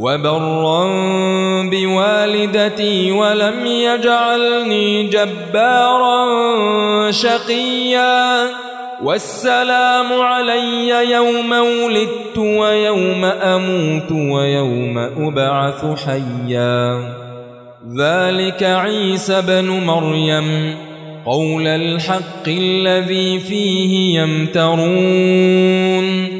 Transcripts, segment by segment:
وبرا بوالدتي ولم يجعلني جبارا شقيا. والسلام علي يوم ولدت ويوم أموت ويوم أبعث حيا. ذلك عيسى بن مريم. قول الحق الذي فيه يمترون.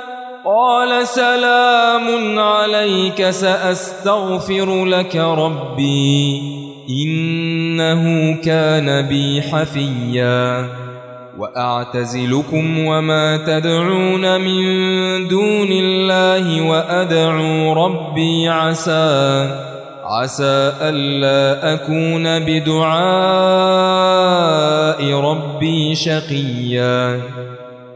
قال سلام عليك سأستغفر لك ربي. إنه كان بي حفيا. وأعتزلكم وما تدعون من دون الله وأدعو ربي عسى. عسى ألا أكون بدعاء ربي شقيا.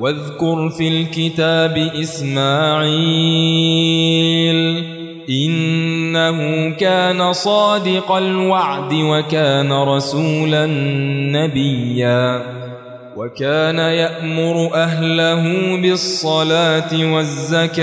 واذكر في الكتاب إسماعيل إنه كان صادق الوعد وكان رسولا نبيا وكان يأمر أهله بالصلاة والزكاة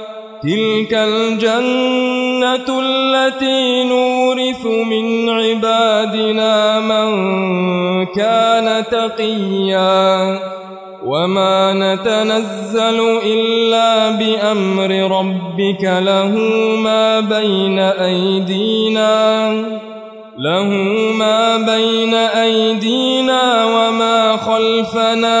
تلك الجنة التي نورث من عبادنا من كان تقيا وما نتنزل إلا بأمر ربك له ما بين أيدينا له ما بين أيدينا وما خلفنا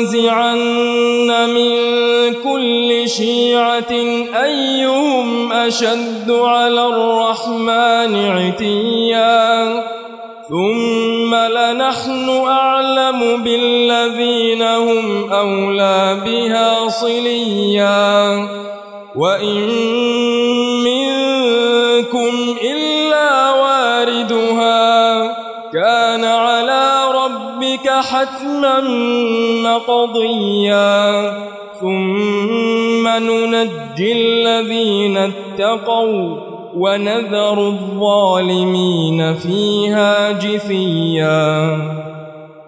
لننزعن من كل شيعة أيهم أشد على الرحمن عتيا. ثم لنحن أعلم بالذين هم أولى بها صليا. وإن حتما مقضيا. ثم ننجي الذين اتقوا ونذر الظالمين فيها جثيا.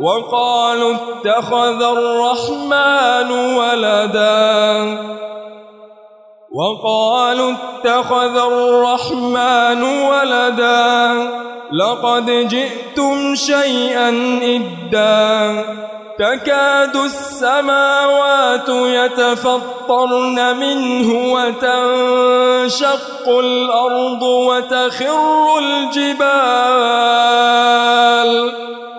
وقالوا اتخذ الرحمن ولدا. وقالوا اتخذ الرحمن ولدا. لقد جئتم شيئا إدا. تكاد السماوات يتفطرن منه وتنشق الأرض وتخر الجبال.